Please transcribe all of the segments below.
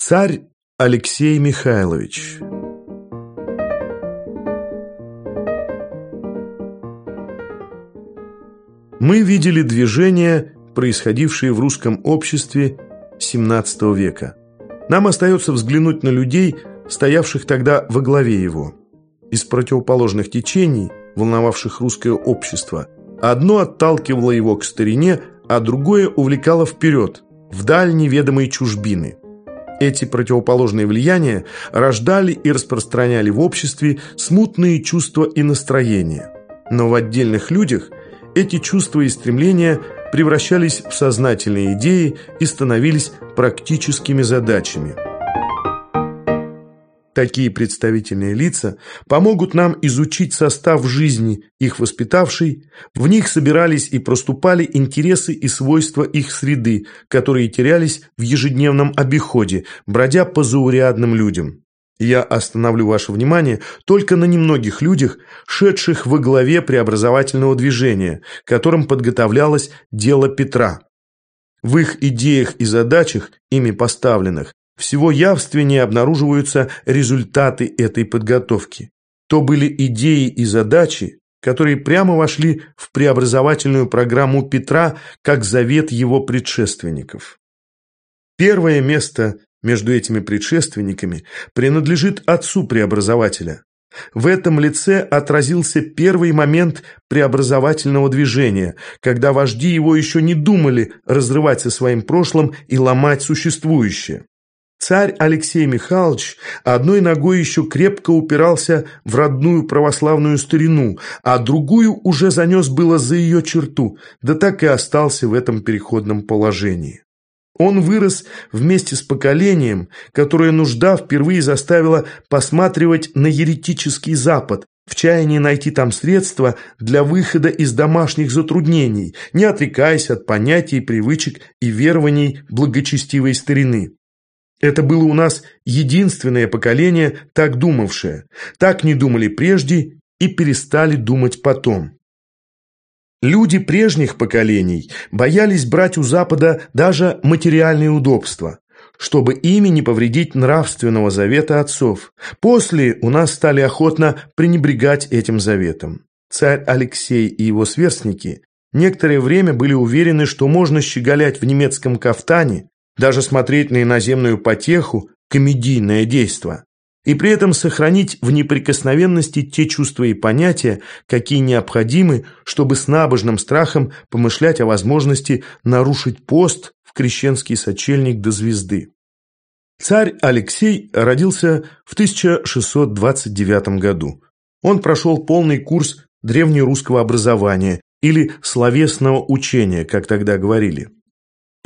Царь Алексей Михайлович Мы видели движения, происходившие в русском обществе XVII века. Нам остается взглянуть на людей, стоявших тогда во главе его. Из противоположных течений, волновавших русское общество, одно отталкивало его к старине, а другое увлекало вперед, в даль неведомой чужбины. Эти противоположные влияния рождали и распространяли в обществе смутные чувства и настроения. Но в отдельных людях эти чувства и стремления превращались в сознательные идеи и становились практическими задачами. Такие представительные лица помогут нам изучить состав жизни, их воспитавшей, в них собирались и проступали интересы и свойства их среды, которые терялись в ежедневном обиходе, бродя по заурядным людям. Я остановлю ваше внимание только на немногих людях, шедших во главе преобразовательного движения, которым подготовлялось дело Петра. В их идеях и задачах, ими поставленных, всего явственнее обнаруживаются результаты этой подготовки. То были идеи и задачи, которые прямо вошли в преобразовательную программу Петра как завет его предшественников. Первое место между этими предшественниками принадлежит отцу преобразователя. В этом лице отразился первый момент преобразовательного движения, когда вожди его еще не думали разрывать со своим прошлым и ломать существующее. Царь Алексей Михайлович одной ногой еще крепко упирался в родную православную старину, а другую уже занес было за ее черту, да так и остался в этом переходном положении. Он вырос вместе с поколением, которое нужда впервые заставила посматривать на еретический Запад, в чаянии найти там средства для выхода из домашних затруднений, не отрекаясь от понятий, привычек и верований благочестивой старины. Это было у нас единственное поколение, так думавшее. Так не думали прежде и перестали думать потом. Люди прежних поколений боялись брать у Запада даже материальные удобства, чтобы ими не повредить нравственного завета отцов. После у нас стали охотно пренебрегать этим заветом. Царь Алексей и его сверстники некоторое время были уверены, что можно щеголять в немецком кафтане, даже смотреть на иноземную потеху, комедийное действо, и при этом сохранить в неприкосновенности те чувства и понятия, какие необходимы, чтобы с набожным страхом помышлять о возможности нарушить пост в крещенский сочельник до звезды. Царь Алексей родился в 1629 году. Он прошел полный курс древнерусского образования или словесного учения, как тогда говорили.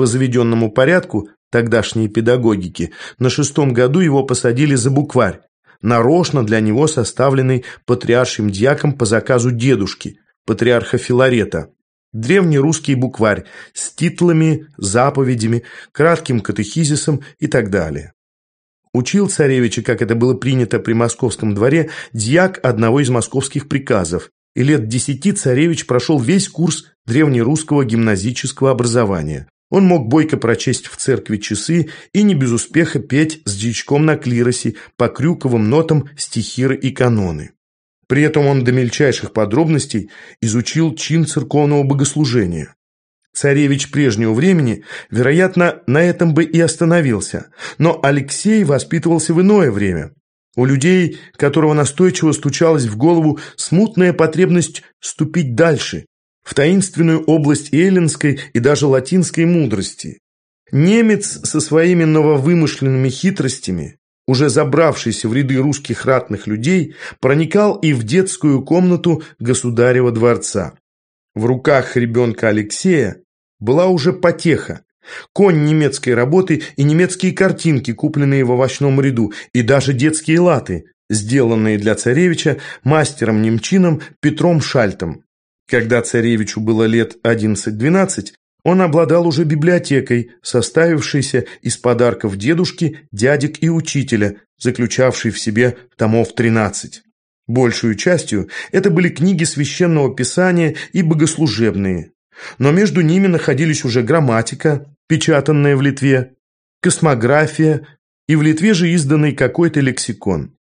По заведенному порядку тогдашней педагогики на шестом году его посадили за букварь, нарочно для него составленный патриаршим дьяком по заказу дедушки, патриарха Филарета. Древний русский букварь с титлами, заповедями, кратким катехизисом и так далее. Учил царевича, как это было принято при московском дворе, дьяк одного из московских приказов, и лет десяти царевич прошел весь курс древнерусского гимназического образования. Он мог бойко прочесть в церкви часы и не без успеха петь с дичком на клиросе по крюковым нотам стихиры и каноны. При этом он до мельчайших подробностей изучил чин церковного богослужения. Царевич прежнего времени, вероятно, на этом бы и остановился, но Алексей воспитывался в иное время. У людей, которого настойчиво стучалась в голову смутная потребность ступить дальше, в таинственную область эллинской и даже латинской мудрости. Немец со своими нововымышленными хитростями, уже забравшийся в ряды русских ратных людей, проникал и в детскую комнату государева дворца. В руках ребенка Алексея была уже потеха, конь немецкой работы и немецкие картинки, купленные в овощном ряду, и даже детские латы, сделанные для царевича мастером-немчином Петром Шальтом. Когда царевичу было лет 11-12, он обладал уже библиотекой, составившейся из подарков дедушки, дядек и учителя, заключавшей в себе томов 13. Большую частью это были книги священного писания и богослужебные. Но между ними находились уже грамматика, печатанная в Литве, космография, и в Литве же изданный какой-то лексикон.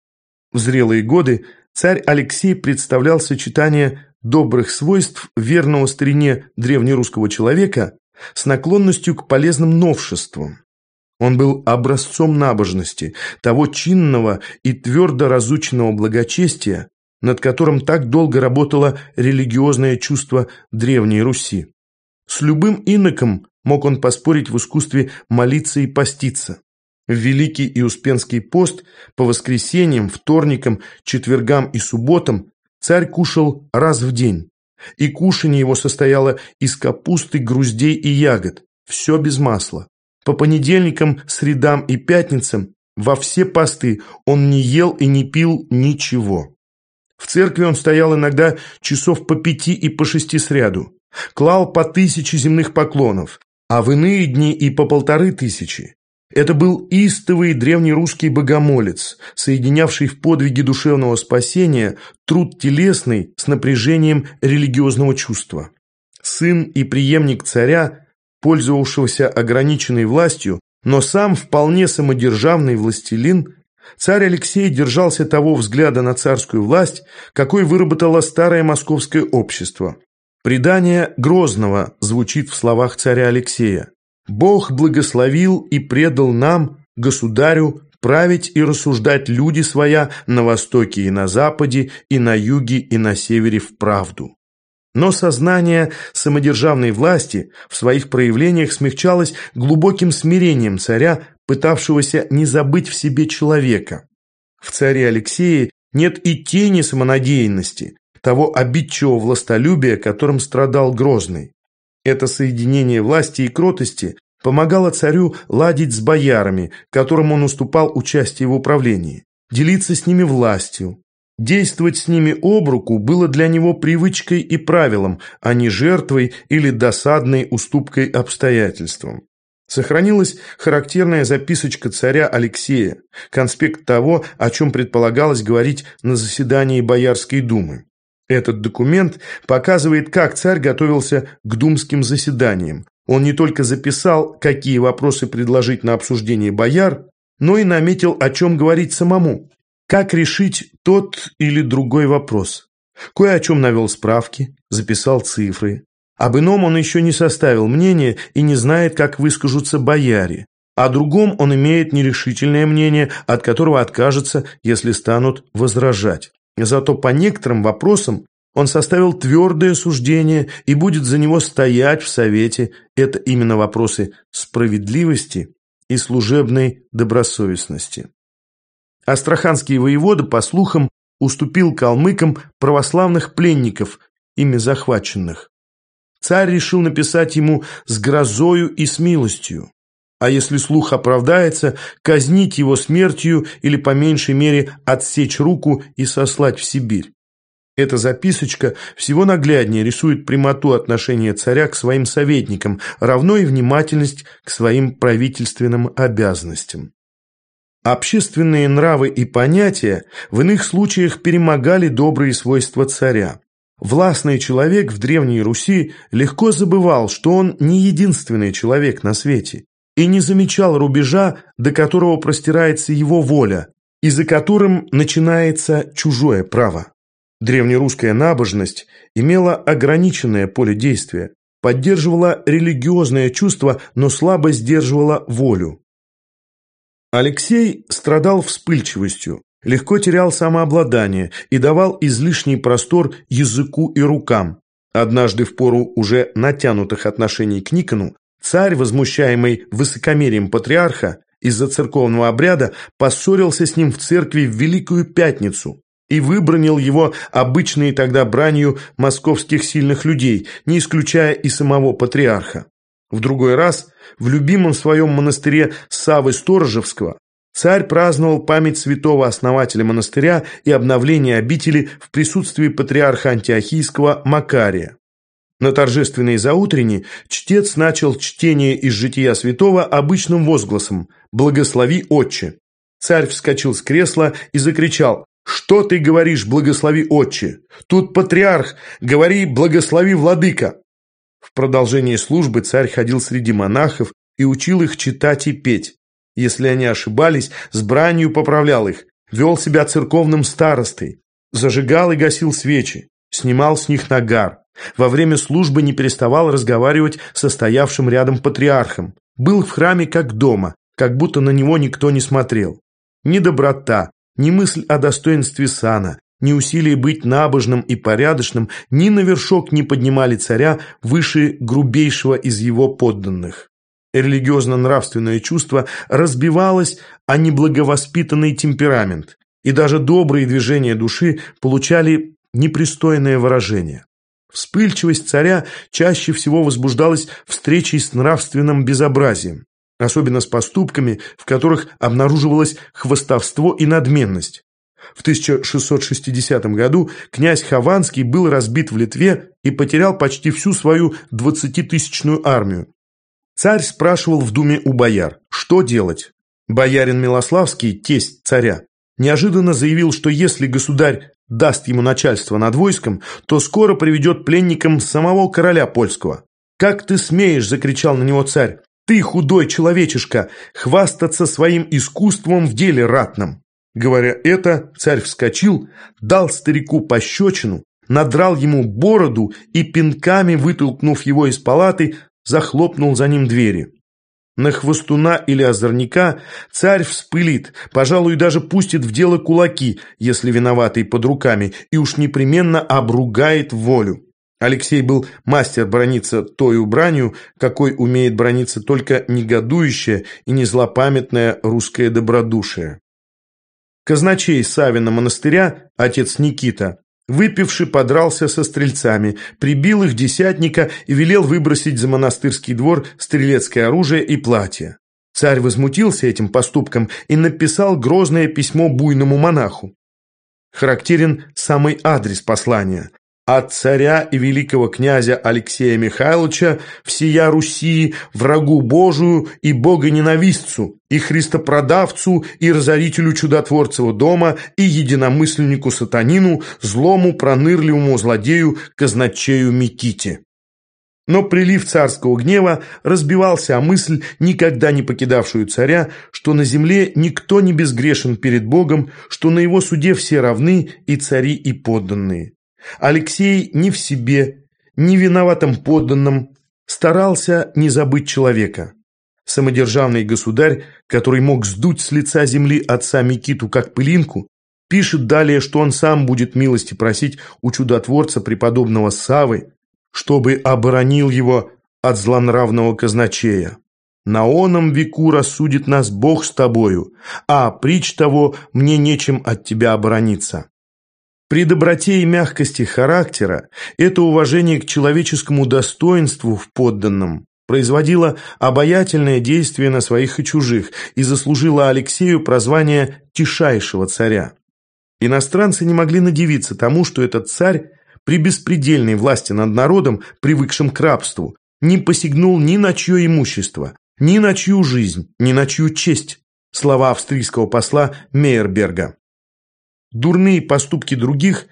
В зрелые годы царь Алексей представлял сочетание добрых свойств верного старине древнерусского человека с наклонностью к полезным новшествам. Он был образцом набожности, того чинного и твердо разученного благочестия, над которым так долго работало религиозное чувство Древней Руси. С любым иноком мог он поспорить в искусстве молиться и поститься. В Великий и Успенский пост по воскресеньям, вторникам, четвергам и субботам царь кушал раз в день. И кушанье его состояло из капусты, груздей и ягод, все без масла. По понедельникам, средам и пятницам во все посты он не ел и не пил ничего. В церкви он стоял иногда часов по пяти и по шести сряду, клал по тысяче земных поклонов, а в иные дни и по полторы тысячи. Это был истовый древнерусский богомолец, соединявший в подвиге душевного спасения труд телесный с напряжением религиозного чувства. Сын и преемник царя, пользовавшегося ограниченной властью, но сам вполне самодержавный властелин, царь Алексей держался того взгляда на царскую власть, какой выработало старое московское общество. Предание Грозного звучит в словах царя Алексея. «Бог благословил и предал нам, государю, править и рассуждать люди своя на востоке и на западе, и на юге, и на севере в правду». Но сознание самодержавной власти в своих проявлениях смягчалось глубоким смирением царя, пытавшегося не забыть в себе человека. В царе Алексее нет и тени самонадеянности, того обидчивого властолюбия, которым страдал Грозный. Это соединение власти и кротости помогало царю ладить с боярами, которым он уступал участие в управлении, делиться с ними властью. Действовать с ними об руку было для него привычкой и правилом, а не жертвой или досадной уступкой обстоятельствам. Сохранилась характерная записочка царя Алексея, конспект того, о чем предполагалось говорить на заседании Боярской думы. Этот документ показывает, как царь готовился к думским заседаниям. Он не только записал, какие вопросы предложить на обсуждение бояр, но и наметил, о чем говорить самому. Как решить тот или другой вопрос. Кое о чем навел справки, записал цифры. Об ином он еще не составил мнения и не знает, как выскажутся бояре. О другом он имеет нерешительное мнение, от которого откажется, если станут возражать. Зато по некоторым вопросам он составил твердое суждение и будет за него стоять в Совете. Это именно вопросы справедливости и служебной добросовестности. Астраханский воевода, по слухам, уступил калмыкам православных пленников, ими захваченных. Царь решил написать ему с грозою и с милостью а если слух оправдается, казнить его смертью или, по меньшей мере, отсечь руку и сослать в Сибирь. Эта записочка всего нагляднее рисует прямоту отношения царя к своим советникам, равно и внимательность к своим правительственным обязанностям. Общественные нравы и понятия в иных случаях перемогали добрые свойства царя. Властный человек в Древней Руси легко забывал, что он не единственный человек на свете и не замечал рубежа, до которого простирается его воля, и за которым начинается чужое право. Древнерусская набожность имела ограниченное поле действия, поддерживала религиозное чувство, но слабо сдерживала волю. Алексей страдал вспыльчивостью, легко терял самообладание и давал излишний простор языку и рукам. Однажды в пору уже натянутых отношений к Никону Царь, возмущаемый высокомерием патриарха из-за церковного обряда, поссорился с ним в церкви в Великую Пятницу и выбронил его обычной тогда бранью московских сильных людей, не исключая и самого патриарха. В другой раз, в любимом своем монастыре Савы Сторожевского, царь праздновал память святого основателя монастыря и обновление обители в присутствии патриарха антиохийского Макария. На торжественной заутренне чтец начал чтение из жития святого обычным возгласом «Благослови, отче!». Царь вскочил с кресла и закричал «Что ты говоришь, благослови, отче? Тут патриарх, говори, благослови, владыка!» В продолжении службы царь ходил среди монахов и учил их читать и петь. Если они ошибались, с бранью поправлял их, вел себя церковным старостой, зажигал и гасил свечи, снимал с них нагар. Во время службы не переставал разговаривать со стоявшим рядом патриархом. Был в храме как дома, как будто на него никто не смотрел. Ни доброта, ни мысль о достоинстве сана, ни усилие быть набожным и порядочным ни на вершок не поднимали царя выше грубейшего из его подданных. Религиозно-нравственное чувство разбивалось о неблаговоспитанный темперамент, и даже добрые движения души получали непристойное выражение. Вспыльчивость царя чаще всего возбуждалась встречей с нравственным безобразием, особенно с поступками, в которых обнаруживалось хвостовство и надменность. В 1660 году князь Хованский был разбит в Литве и потерял почти всю свою двадцатитысячную армию. Царь спрашивал в думе у бояр, что делать. Боярин Милославский, тесть царя, неожиданно заявил, что если государь даст ему начальство над войском, то скоро приведет пленником самого короля польского. «Как ты смеешь?» – закричал на него царь. «Ты, худой человечишка, хвастаться своим искусством в деле ратном!» Говоря это, царь вскочил, дал старику пощечину, надрал ему бороду и пинками, вытолкнув его из палаты, захлопнул за ним двери. На хвостуна или озорника царь вспылит, пожалуй, даже пустит в дело кулаки, если виноватый под руками, и уж непременно обругает волю. Алексей был мастер брониться той бранью, какой умеет брониться только негодующее и незлопамятное русское добродушие. Казначей Савина монастыря, отец Никита, Выпивший подрался со стрельцами, прибил их десятника и велел выбросить за монастырский двор стрелецкое оружие и платье. Царь возмутился этим поступком и написал грозное письмо буйному монаху. Характерен самый адрес послания от царя и великого князя Алексея Михайловича всея Руси, врагу Божию и богоненавистцу, и христопродавцу, и разорителю чудотворцевого дома, и единомысленнику сатанину, злому пронырливому злодею казначею Миките. Но прилив царского гнева разбивался о мысль, никогда не покидавшую царя, что на земле никто не безгрешен перед Богом, что на его суде все равны и цари, и подданные. Алексей ни в себе, ни виноватым подданным старался не забыть человека. Самодержавный государь, который мог сдуть с лица земли отца Микиту как пылинку, пишет далее, что он сам будет милости просить у чудотворца преподобного Савы, чтобы оборонил его от злонравного казначея. На оном веку рассудит нас Бог с тобою, а притч того мне нечем от тебя оборониться. При доброте и мягкости характера это уважение к человеческому достоинству в подданном производило обаятельное действие на своих и чужих и заслужило Алексею прозвание «тишайшего царя». Иностранцы не могли надевиться тому, что этот царь при беспредельной власти над народом, привыкшим к рабству, не посягнул ни на чье имущество, ни на чью жизнь, ни на чью честь. Слова австрийского посла Мейерберга. Дурные поступки других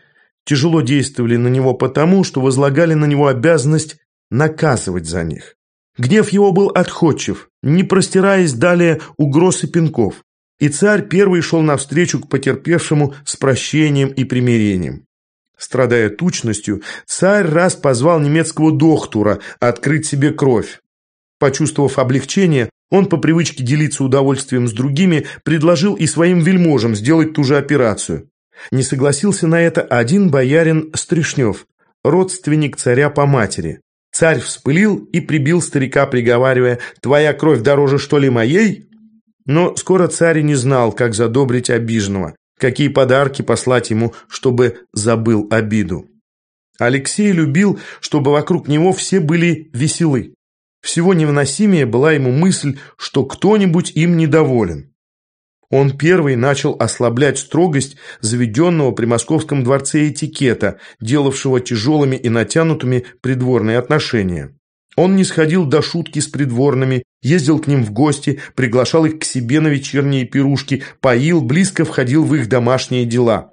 тяжело действовали на него потому, что возлагали на него обязанность наказывать за них. Гнев его был отходчив, не простираясь далее угроз и пинков, и царь первый шел навстречу к потерпевшему с прощением и примирением. Страдая тучностью, царь раз позвал немецкого доктора открыть себе кровь. Почувствовав облегчение, он по привычке делиться удовольствием с другими предложил и своим вельможам сделать ту же операцию. Не согласился на это один боярин Стришнев, родственник царя по матери. Царь вспылил и прибил старика, приговаривая «Твоя кровь дороже, что ли, моей?» Но скоро царь не знал, как задобрить обиженного, какие подарки послать ему, чтобы забыл обиду. Алексей любил, чтобы вокруг него все были веселы. Всего невыносимее была ему мысль, что кто-нибудь им недоволен. Он первый начал ослаблять строгость заведенного при Московском дворце этикета, делавшего тяжелыми и натянутыми придворные отношения. Он не сходил до шутки с придворными, ездил к ним в гости, приглашал их к себе на вечерние пирушки, поил, близко входил в их домашние дела.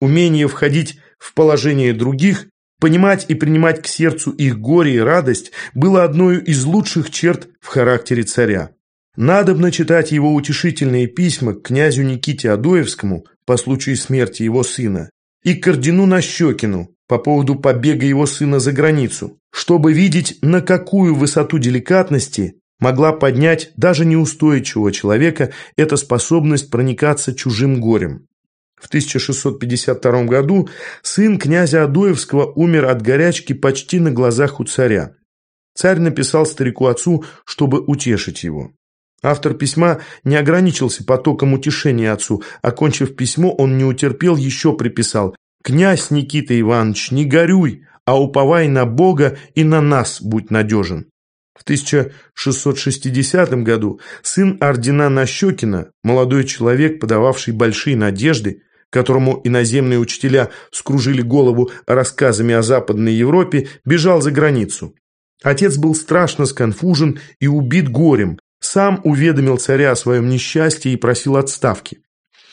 Умение входить в положение других Понимать и принимать к сердцу их горе и радость было одной из лучших черт в характере царя. Надобно читать его утешительные письма к князю Никите Адоевскому по случаю смерти его сына и к ордену Нащекину по поводу побега его сына за границу, чтобы видеть, на какую высоту деликатности могла поднять даже неустойчивого человека эта способность проникаться чужим горем. В 1652 году сын князя Адоевского умер от горячки почти на глазах у царя. Царь написал старику-отцу, чтобы утешить его. Автор письма не ограничился потоком утешения отцу. Окончив письмо, он не утерпел, еще приписал «Князь Никита Иванович, не горюй, а уповай на Бога и на нас будь надежен». В 1660 году сын ордена Нащекина, молодой человек, подававший большие надежды, которому иноземные учителя скружили голову рассказами о Западной Европе, бежал за границу. Отец был страшно сконфужен и убит горем, сам уведомил царя о своем несчастье и просил отставки.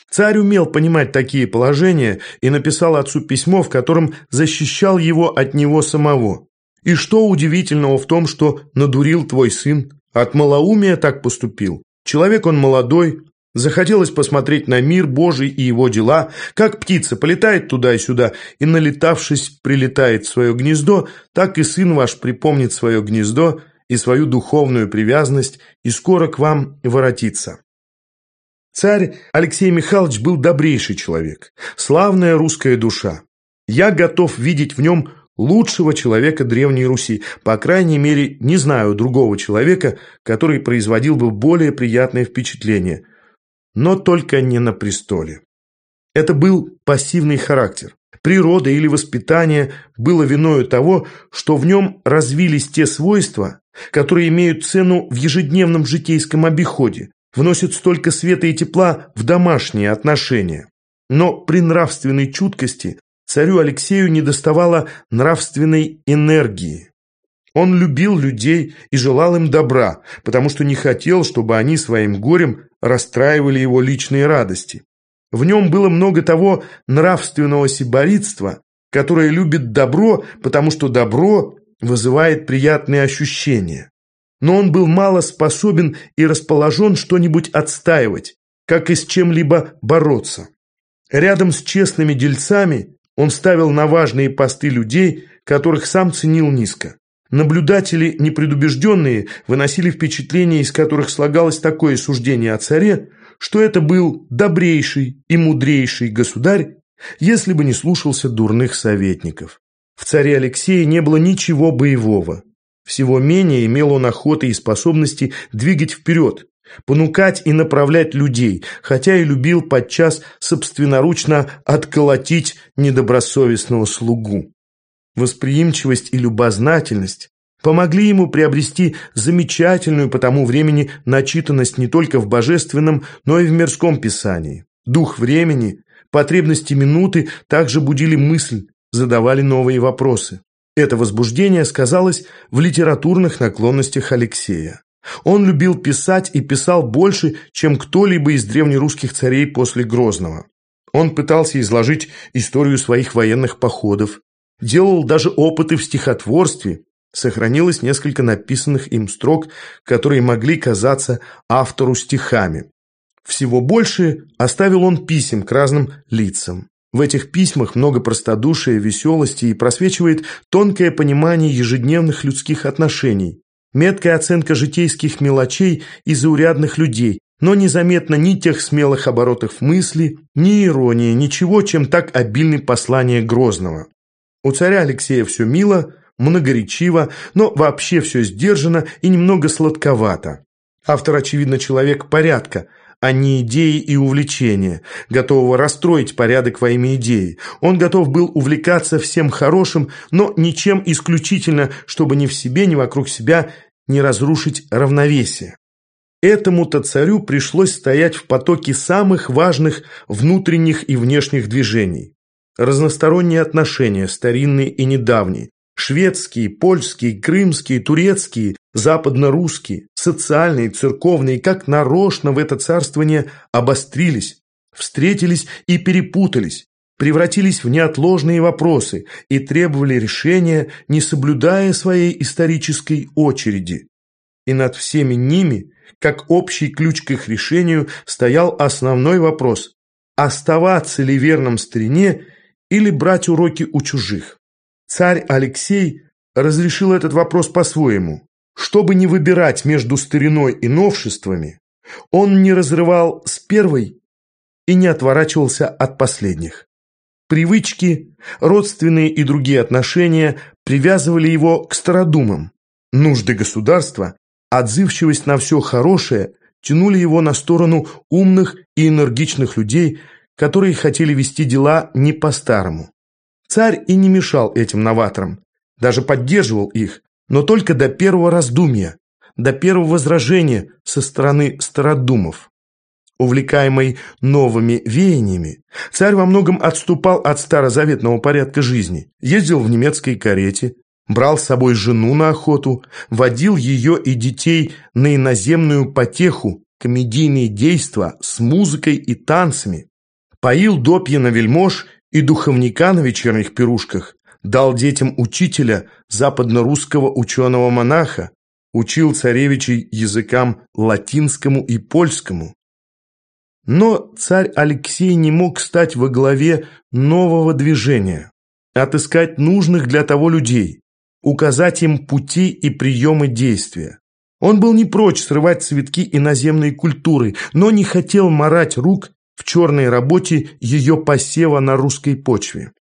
Царь умел понимать такие положения и написал отцу письмо, в котором защищал его от него самого. И что удивительного в том, что надурил твой сын? От малоумия так поступил. Человек он молодой, захотелось посмотреть на мир Божий и его дела, как птица полетает туда и сюда и, налетавшись, прилетает в свое гнездо, так и сын ваш припомнит свое гнездо и свою духовную привязанность и скоро к вам воротится. Царь Алексей Михайлович был добрейший человек, славная русская душа. Я готов видеть в нем лучшего человека Древней Руси, по крайней мере, не знаю другого человека, который производил бы более приятное впечатление, но только не на престоле. Это был пассивный характер. Природа или воспитание было виною того, что в нем развились те свойства, которые имеют цену в ежедневном житейском обиходе, вносят столько света и тепла в домашние отношения. Но при нравственной чуткости царю Алексею недоставало нравственной энергии. Он любил людей и желал им добра, потому что не хотел, чтобы они своим горем расстраивали его личные радости. В нем было много того нравственного сиборитства, которое любит добро, потому что добро вызывает приятные ощущения. Но он был мало способен и расположен что-нибудь отстаивать, как и с чем-либо бороться. Рядом с честными дельцами он ставил на важные посты людей, которых сам ценил низко. Наблюдатели, непредубежденные, выносили впечатления, из которых слагалось такое суждение о царе, что это был добрейший и мудрейший государь, если бы не слушался дурных советников. В царе Алексее не было ничего боевого. Всего менее имел он охоты и способности двигать вперед, понукать и направлять людей, хотя и любил подчас собственноручно отколотить недобросовестного слугу. Восприимчивость и любознательность помогли ему приобрести замечательную по тому времени начитанность не только в божественном, но и в мирском писании. Дух времени, потребности минуты также будили мысль, задавали новые вопросы. Это возбуждение сказалось в литературных наклонностях Алексея. Он любил писать и писал больше, чем кто-либо из древнерусских царей после Грозного. Он пытался изложить историю своих военных походов, делал даже опыты в стихотворстве, сохранилось несколько написанных им строк, которые могли казаться автору стихами. Всего больше оставил он писем к разным лицам. В этих письмах много простодушия, веселости и просвечивает тонкое понимание ежедневных людских отношений, меткая оценка житейских мелочей и заурядных людей, но незаметно ни тех смелых оборотов мысли, ни иронии, ничего, чем так обильны послания Грозного. У царя Алексея все мило, многоречиво, но вообще все сдержано и немного сладковато. Автор, очевидно, человек порядка, а не идеи и увлечения, готового расстроить порядок во имя идеи. Он готов был увлекаться всем хорошим, но ничем исключительно, чтобы ни в себе, ни вокруг себя не разрушить равновесие. Этому-то царю пришлось стоять в потоке самых важных внутренних и внешних движений. Разносторонние отношения, старинные и недавние, шведские, польские, крымские, турецкие, западно-русские, социальные, церковные, как нарочно в это царствование обострились, встретились и перепутались, превратились в неотложные вопросы и требовали решения, не соблюдая своей исторической очереди. и над всеми ними, как общий ключ к их решению, стоял основной вопрос – оставаться ли верным старине или брать уроки у чужих. Царь Алексей разрешил этот вопрос по-своему. Чтобы не выбирать между стариной и новшествами, он не разрывал с первой и не отворачивался от последних. Привычки, родственные и другие отношения привязывали его к стародумам. Нужды государства, отзывчивость на все хорошее тянули его на сторону умных и энергичных людей, которые хотели вести дела не по-старому. Царь и не мешал этим новаторам, даже поддерживал их, но только до первого раздумья, до первого возражения со стороны стародумов. Увлекаемый новыми веяниями, царь во многом отступал от старозаветного порядка жизни, ездил в немецкой карете, брал с собой жену на охоту, водил ее и детей на иноземную потеху, комедийные действа с музыкой и танцами, поил допья на вельмож и духовника на вечерних пирушках, дал детям учителя, западно-русского ученого-монаха, учил царевичей языкам латинскому и польскому. Но царь Алексей не мог стать во главе нового движения, отыскать нужных для того людей, указать им пути и приемы действия. Он был не прочь срывать цветки иноземной культуры, но не хотел марать рук в черной работе ее посева на русской почве.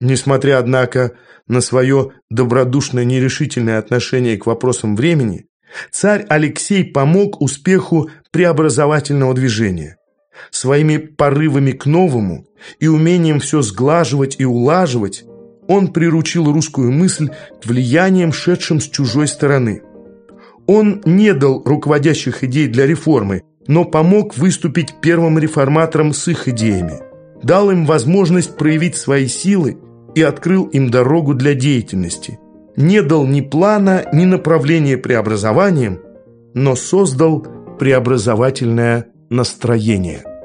Несмотря, однако, на свое добродушное нерешительное отношение к вопросам времени, царь Алексей помог успеху преобразовательного движения. Своими порывами к новому и умением все сглаживать и улаживать он приручил русскую мысль к влияниям, шедшим с чужой стороны. Он не дал руководящих идей для реформы, но помог выступить первым реформатором с их идеями, дал им возможность проявить свои силы и открыл им дорогу для деятельности. Не дал ни плана, ни направления преобразованиям, но создал преобразовательное настроение.